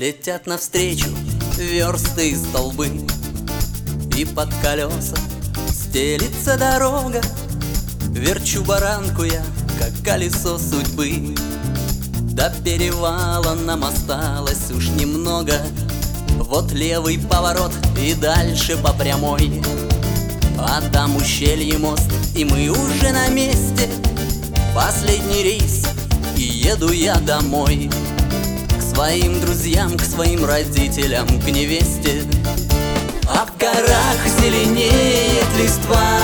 Летят навстречу версты и столбы. И под колеса стелится дорога Верчу баранку я, как колесо судьбы. До перевала нам осталось уж немного. Вот левый поворот и дальше по прямой. А там ущелье мост, и мы уже на месте. Последний рейс, и еду я домой своим друзьям, к своим родителям, к невесте. А в горах зеленеет листва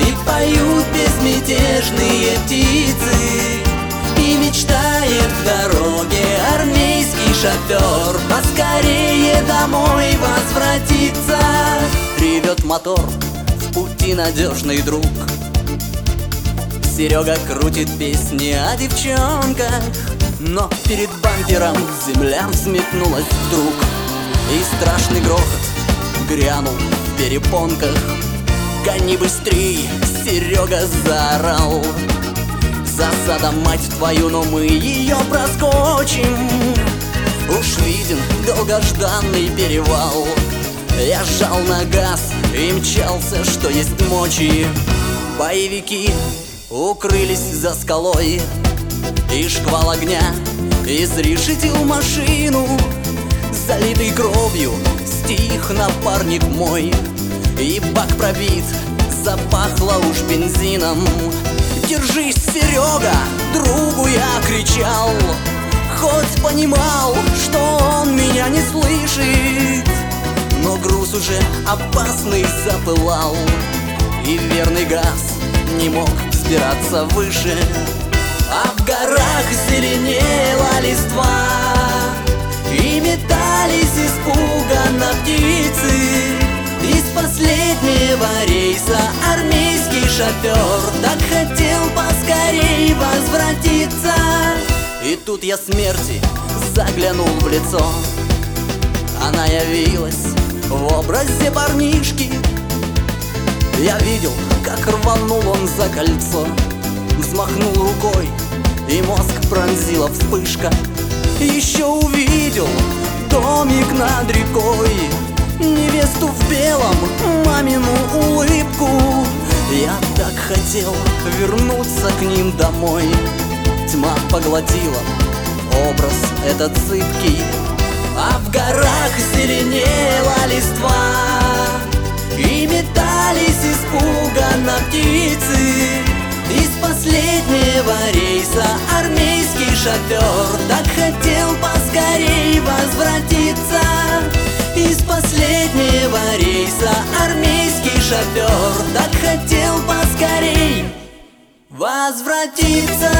И поют безмятежные птицы И мечтает в дороге армейский шофер Поскорее домой возвратиться. Ревет мотор, в пути надежный друг. Серега крутит песни о девчонках но перед бампером земля взметнулась вдруг И страшный грохот грянул в перепонках. Гони быстрей, Серега заорал. Засада, мать твою, но мы ее проскочим! Уж виден долгожданный перевал! Я сжал на газ и мчался, что есть мочи! Боевики укрылись за скалой и шквал огня. Изрешетил машину Залитый кровью стих напарник мой. И бак пробит, запахло уж бензином. Держись, Серега, другу я кричал. Хоть понимал, что он меня не слышит Но груз уже опасный запылал. И верный газ не мог взбираться выше а в горах зеленела листва И метались испуганно птицы. Из последнего рейса армейский шофер Так хотел поскорей возвратиться. И тут я смерти заглянул в лицо. Она явилась в образе парнишки. Я видел, как рванул он за кольцо Взмахнул рукой и мозг пронзила вспышка. Еще увидел домик над рекой Невесту в белом, мамину улыбку. Я так хотел вернуться к ним домой. Тьма поглотила образ этот цыпкий. А в горах зеленела листва рейса армейский шофер. Так хотел поскорей возвратиться Из последнего рейса. Армейский шофер Так хотел поскорей возвратиться